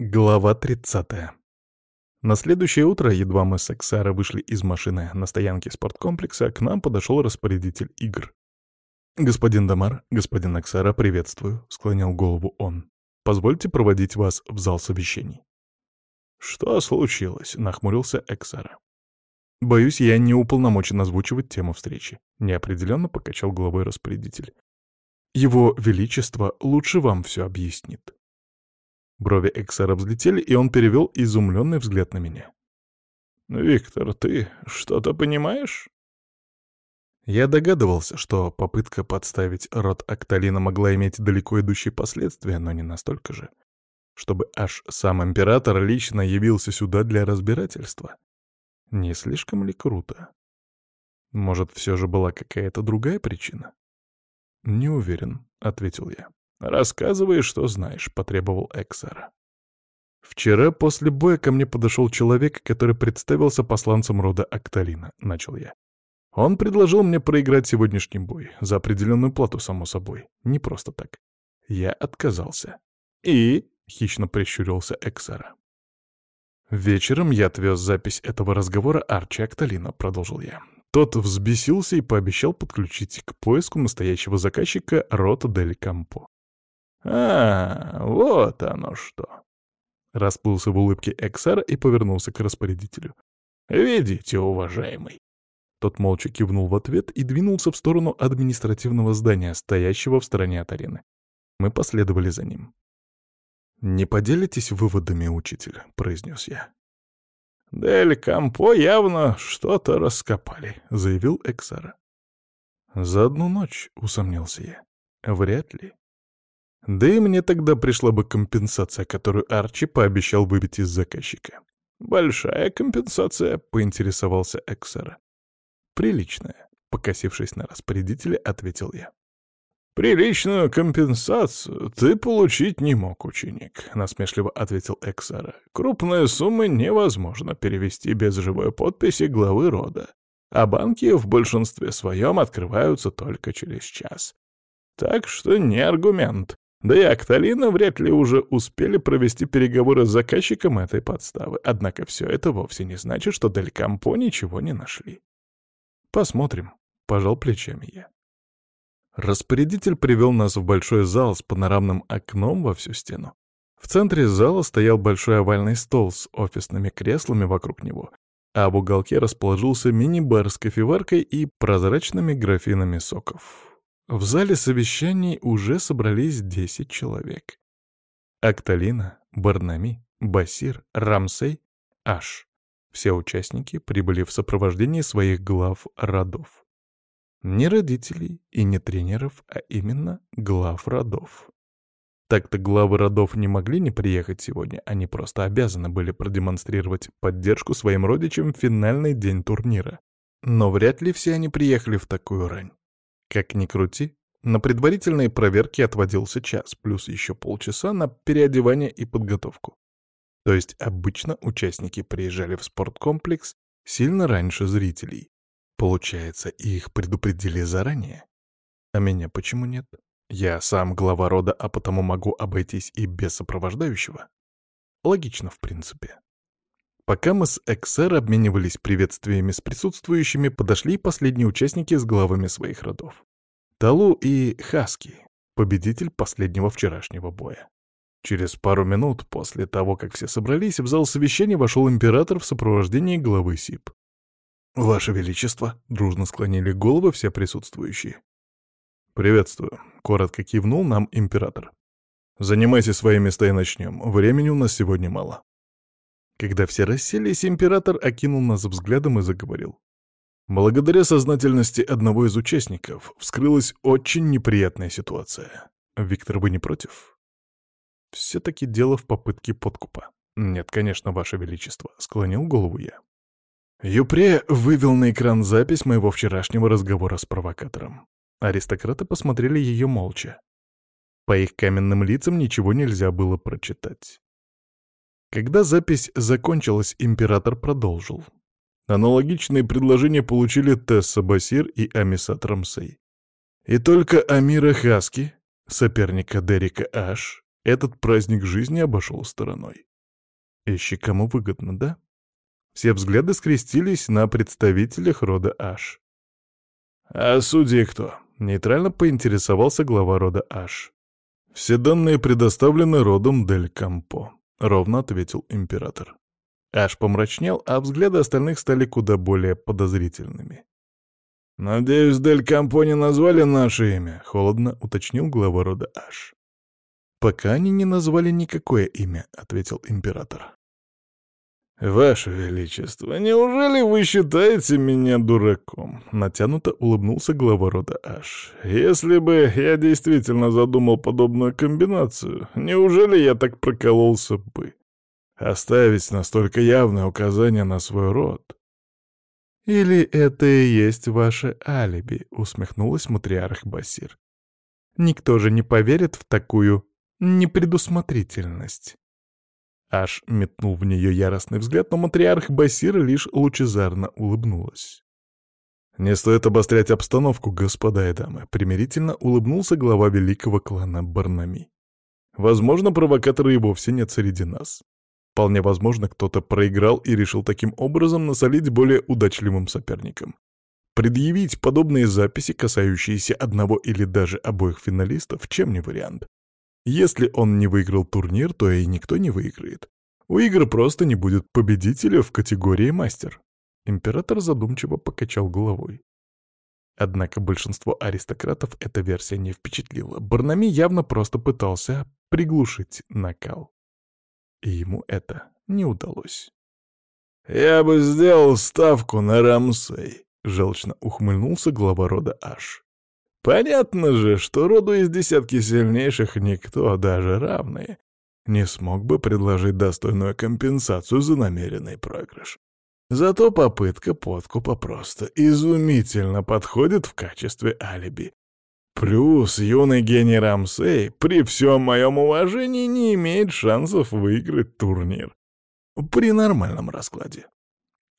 Глава 30. На следующее утро, едва мы с Эксара вышли из машины на стоянке спорткомплекса, к нам подошел распорядитель игр. «Господин Дамар, господин Эксара, приветствую», — склонял голову он. «Позвольте проводить вас в зал совещаний». «Что случилось?» — нахмурился Эксара. «Боюсь, я не уполномочен озвучивать тему встречи», — неопределенно покачал головой распорядитель. «Его Величество лучше вам все объяснит». Брови Эксера взлетели, и он перевел изумленный взгляд на меня. «Виктор, ты что-то понимаешь?» Я догадывался, что попытка подставить род Акталина могла иметь далеко идущие последствия, но не настолько же, чтобы аж сам император лично явился сюда для разбирательства. Не слишком ли круто? Может, все же была какая-то другая причина? «Не уверен», — ответил я. «Рассказывай, что знаешь», — потребовал Эксера. «Вчера после боя ко мне подошел человек, который представился посланцем рода Акталина», — начал я. «Он предложил мне проиграть сегодняшний бой, за определенную плату, само собой, не просто так. Я отказался. И...» — хищно прищурился Эксера. «Вечером я отвез запись этого разговора Арчи Акталина», — продолжил я. Тот взбесился и пообещал подключить к поиску настоящего заказчика Рота Дель Кампо. «А, вот оно что!» Расплылся в улыбке Эксара и повернулся к распорядителю. «Видите, уважаемый!» Тот молча кивнул в ответ и двинулся в сторону административного здания, стоящего в стороне от арены. Мы последовали за ним. «Не поделитесь выводами, учитель», — произнес я. «Дель Кампо явно что-то раскопали», — заявил Эксара. «За одну ночь», — усомнился я. «Вряд ли. Да и мне тогда пришла бы компенсация, которую Арчи пообещал выбить из заказчика. «Большая компенсация», — поинтересовался Эксера. «Приличная», — покосившись на распорядителя, ответил я. «Приличную компенсацию ты получить не мог, ученик», — насмешливо ответил Эксера. «Крупные суммы невозможно перевести без живой подписи главы рода, а банки в большинстве своем открываются только через час. Так что не аргумент. Да и Акталина вряд ли уже успели провести переговоры с заказчиком этой подставы. Однако все это вовсе не значит, что Дель Кампо ничего не нашли. «Посмотрим», — пожал плечами я. Распорядитель привел нас в большой зал с панорамным окном во всю стену. В центре зала стоял большой овальный стол с офисными креслами вокруг него, а в уголке расположился мини-бар с кофеваркой и прозрачными графинами соков. В зале совещаний уже собрались 10 человек. Акталина, Барнами, Басир, Рамсей, Аш. Все участники прибыли в сопровождении своих глав родов. Не родителей и не тренеров, а именно глав родов. Так-то главы родов не могли не приехать сегодня, они просто обязаны были продемонстрировать поддержку своим родичам в финальный день турнира. Но вряд ли все они приехали в такую рань. Как ни крути, на предварительные проверки отводился час, плюс еще полчаса на переодевание и подготовку. То есть обычно участники приезжали в спорткомплекс сильно раньше зрителей. Получается, их предупредили заранее? А меня почему нет? Я сам глава рода, а потому могу обойтись и без сопровождающего? Логично, в принципе. Пока мы с Эксер обменивались приветствиями с присутствующими, подошли последние участники с главами своих родов. Талу и Хаски, победитель последнего вчерашнего боя. Через пару минут после того, как все собрались, в зал совещания вошел император в сопровождении главы СИП. «Ваше Величество!» — дружно склонили головы все присутствующие. «Приветствую!» — коротко кивнул нам император. «Занимайте свои места и начнем. Времени у нас сегодня мало». Когда все расселись, император окинул нас взглядом и заговорил. Благодаря сознательности одного из участников вскрылась очень неприятная ситуация. Виктор, вы не против? Все-таки дело в попытке подкупа. Нет, конечно, ваше величество, склонил голову я. Юпре вывел на экран запись моего вчерашнего разговора с провокатором. Аристократы посмотрели ее молча. По их каменным лицам ничего нельзя было прочитать. Когда запись закончилась, император продолжил. Аналогичные предложения получили Тесса Басир и Амисат Рамсей. И только Амира Хаски, соперника Дерека Аш, этот праздник жизни обошел стороной. Ищи кому выгодно, да? Все взгляды скрестились на представителях рода Аш. «А судьи кто?» — нейтрально поинтересовался глава рода Аш. «Все данные предоставлены родом Дель Кампо», — ровно ответил император. Аш помрачнел, а взгляды остальных стали куда более подозрительными. «Надеюсь, Дель Кампо не назвали наше имя», — холодно уточнил глава рода Аш. «Пока они не назвали никакое имя», — ответил император. «Ваше Величество, неужели вы считаете меня дураком?» — натянуто улыбнулся глава рода Аш. «Если бы я действительно задумал подобную комбинацию, неужели я так прокололся бы? Оставить настолько явное указание на свой род?» «Или это и есть ваше алиби?» — усмехнулась матриарх Басир. «Никто же не поверит в такую непредусмотрительность». Аж метнул в нее яростный взгляд, но матриарх Басира лишь лучезарно улыбнулась. «Не стоит обострять обстановку, господа и дамы», — примирительно улыбнулся глава великого клана Барнами. «Возможно, провокаторы и вовсе нет среди нас. Вполне возможно, кто-то проиграл и решил таким образом насолить более удачливым соперникам. Предъявить подобные записи, касающиеся одного или даже обоих финалистов, чем не вариант. Если он не выиграл турнир, то и никто не выиграет. У игры просто не будет победителя в категории мастер. Император задумчиво покачал головой. Однако большинство аристократов эта версия не впечатлила. Барнами явно просто пытался приглушить накал. И ему это не удалось. «Я бы сделал ставку на Рамсей», — желчно ухмыльнулся глава рода Аш. Понятно же, что роду из десятки сильнейших никто, даже равный, не смог бы предложить достойную компенсацию за намеренный проигрыш. Зато попытка подкупа просто изумительно подходит в качестве алиби. Плюс юный гений Рамсей при всем моем уважении не имеет шансов выиграть турнир. При нормальном раскладе.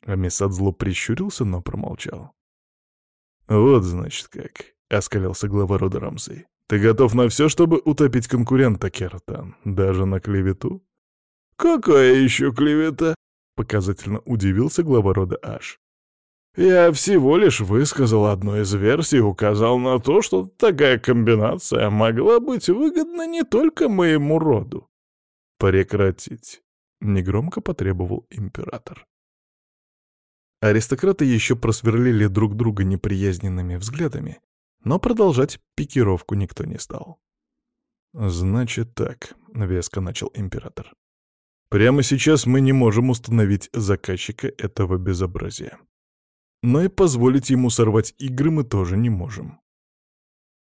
Амисад зло прищурился, но промолчал. Вот, значит, как. — оскалился глава рода Рамсей. «Ты готов на все, чтобы утопить конкурента, Кертан? Даже на клевету?» «Какая еще клевета?» — показательно удивился глава рода Аш. «Я всего лишь высказал одну из версий и указал на то, что такая комбинация могла быть выгодна не только моему роду». «Прекратить», — негромко потребовал император. Аристократы еще просверлили друг друга неприязненными взглядами, но продолжать пикировку никто не стал. «Значит так», — веско начал император. «Прямо сейчас мы не можем установить заказчика этого безобразия. Но и позволить ему сорвать игры мы тоже не можем.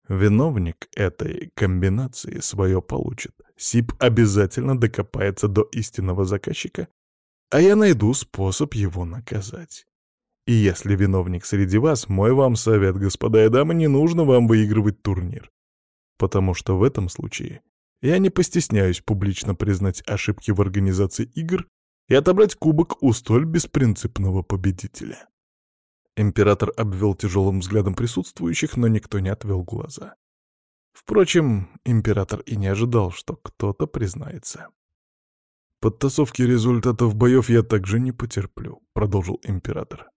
Виновник этой комбинации свое получит. СИП обязательно докопается до истинного заказчика, а я найду способ его наказать. И если виновник среди вас, мой вам совет, господа и дамы, не нужно вам выигрывать турнир. Потому что в этом случае я не постесняюсь публично признать ошибки в организации игр и отобрать кубок у столь беспринципного победителя. Император обвел тяжелым взглядом присутствующих, но никто не отвел глаза. Впрочем, император и не ожидал, что кто-то признается. «Подтасовки результатов боев я также не потерплю», — продолжил император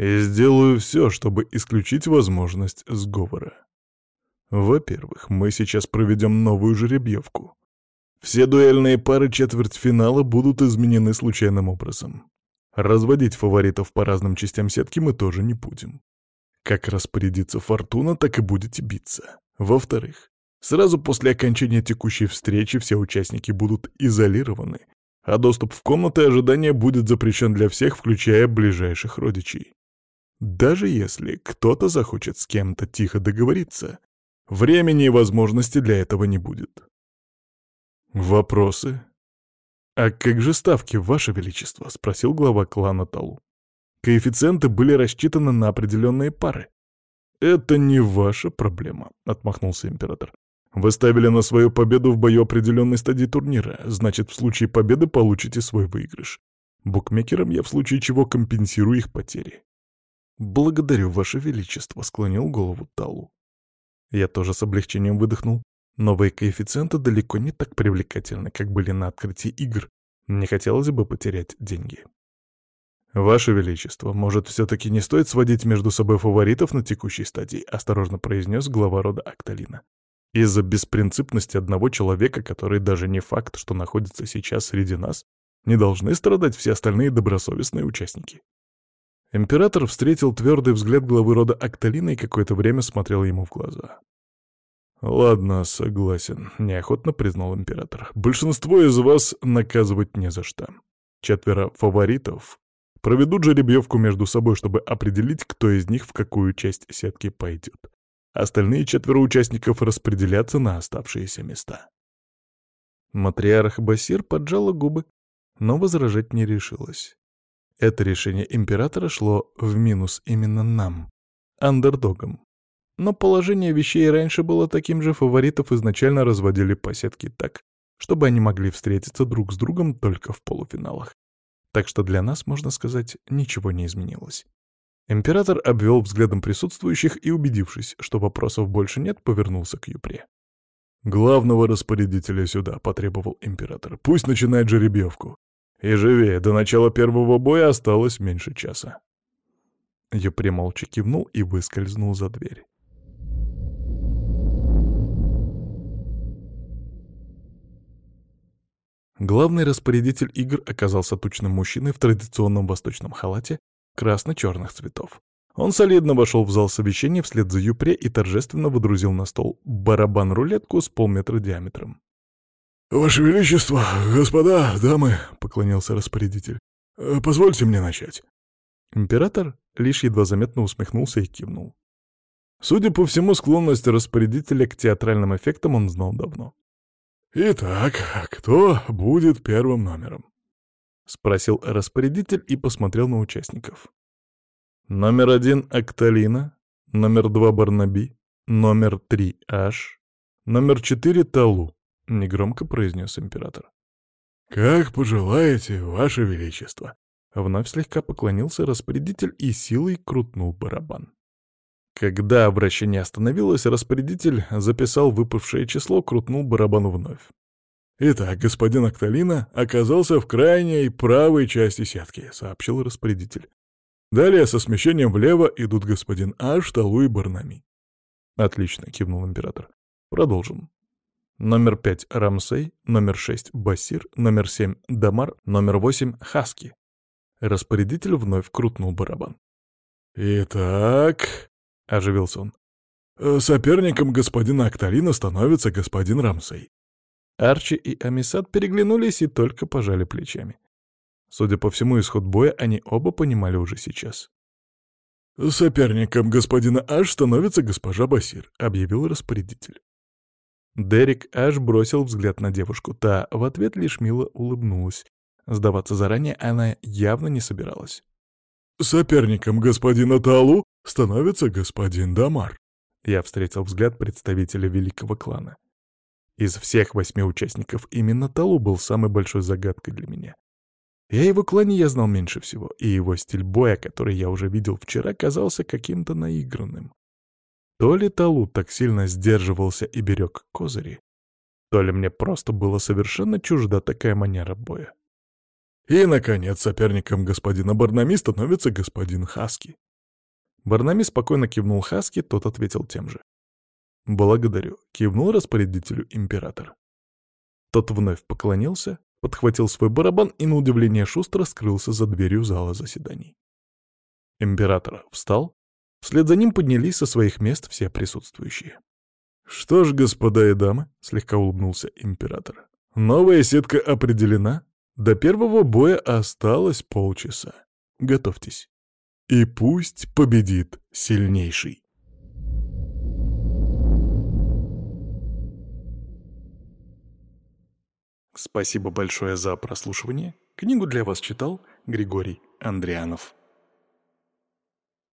и сделаю все, чтобы исключить возможность сговора. Во-первых, мы сейчас проведем новую жеребьевку. Все дуэльные пары четвертьфинала будут изменены случайным образом. Разводить фаворитов по разным частям сетки мы тоже не будем. Как распорядится фортуна, так и будете биться. Во-вторых, сразу после окончания текущей встречи все участники будут изолированы, а доступ в комнаты ожидания будет запрещен для всех, включая ближайших родичей. Даже если кто-то захочет с кем-то тихо договориться, времени и возможности для этого не будет. Вопросы? «А как же ставки, Ваше Величество?» — спросил глава клана Талу. «Коэффициенты были рассчитаны на определенные пары». «Это не ваша проблема», — отмахнулся император. «Вы ставили на свою победу в бою определенной стадии турнира, значит, в случае победы получите свой выигрыш. Букмекерам я в случае чего компенсирую их потери. «Благодарю, Ваше Величество», — склонил голову Талу. Я тоже с облегчением выдохнул. Новые коэффициенты далеко не так привлекательны, как были на открытии игр. Не хотелось бы потерять деньги. «Ваше Величество, может, все-таки не стоит сводить между собой фаворитов на текущей стадии?» — осторожно произнес глава рода Акталина. «Из-за беспринципности одного человека, который даже не факт, что находится сейчас среди нас, не должны страдать все остальные добросовестные участники». Император встретил твердый взгляд главы рода Акталина и какое-то время смотрел ему в глаза. «Ладно, согласен», — неохотно признал император. «Большинство из вас наказывать не за что. Четверо фаворитов Проведут жеребьевку между собой, чтобы определить, кто из них в какую часть сетки пойдет. Остальные четверо участников распределятся на оставшиеся места. Матриарх Басир поджала губы, но возражать не решилась. Это решение императора шло в минус именно нам, андердогам. Но положение вещей раньше было таким же, фаворитов изначально разводили по сетке так, чтобы они могли встретиться друг с другом только в полуфиналах. Так что для нас, можно сказать, ничего не изменилось. Император обвел взглядом присутствующих и, убедившись, что вопросов больше нет, повернулся к Юпре. «Главного распорядителя сюда», — потребовал император. «Пусть начинает жеребьевку. И живее, до начала первого боя осталось меньше часа». Юпре молча кивнул и выскользнул за дверь. Главный распорядитель игр оказался тучным мужчиной в традиционном восточном халате красно-черных цветов. Он солидно вошел в зал совещания вслед за Юпре и торжественно выдрузил на стол барабан-рулетку с полметра диаметром. «Ваше Величество, господа, дамы!» — поклонился распорядитель. «Э, «Позвольте мне начать». Император лишь едва заметно усмехнулся и кивнул. Судя по всему, склонность распорядителя к театральным эффектам он знал давно. «Итак, кто будет первым номером?» — спросил распорядитель и посмотрел на участников. «Номер один — Акталина, номер два — Барнаби, номер три — Аш, номер четыре — Талу», — негромко произнес император. «Как пожелаете, Ваше Величество!» Вновь слегка поклонился распорядитель и силой крутнул барабан. Когда обращение остановилось, распорядитель записал выпавшее число, крутнул барабан вновь. «Итак, господин Акталина оказался в крайней правой части сетки», — сообщил распорядитель. «Далее со смещением влево идут господин Аш, Талу и Барнами». «Отлично», — кивнул император. «Продолжим. Номер пять — Рамсей, номер шесть — Басир, номер семь — Дамар, номер восемь — Хаски». Распорядитель вновь крутнул барабан. «Итак...» — оживился он. «Э, «Соперником господина Акталина становится господин Рамсей». Арчи и Амисад переглянулись и только пожали плечами. Судя по всему, исход боя они оба понимали уже сейчас. «Соперником господина Аш становится госпожа Басир», — объявил распорядитель. Дерек Аш бросил взгляд на девушку. Та в ответ лишь мило улыбнулась. Сдаваться заранее она явно не собиралась. «Соперником господина Талу становится господин Дамар». Я встретил взгляд представителя великого клана. Из всех восьми участников именно Талу был самой большой загадкой для меня. Я его клане я знал меньше всего, и его стиль боя, который я уже видел вчера, казался каким-то наигранным. То ли Талу так сильно сдерживался и берег козыри, то ли мне просто было совершенно чужда такая манера боя. И, наконец, соперником господина Барнами становится господин Хаски. Барнами спокойно кивнул Хаски, тот ответил тем же. «Благодарю», — кивнул распорядителю император. Тот вновь поклонился, подхватил свой барабан и, на удивление шустро, скрылся за дверью зала заседаний. Император встал, вслед за ним поднялись со своих мест все присутствующие. «Что ж, господа и дамы», — слегка улыбнулся император, — «новая сетка определена, до первого боя осталось полчаса. Готовьтесь. И пусть победит сильнейший. Спасибо большое за прослушивание. Книгу для вас читал Григорий Андрианов.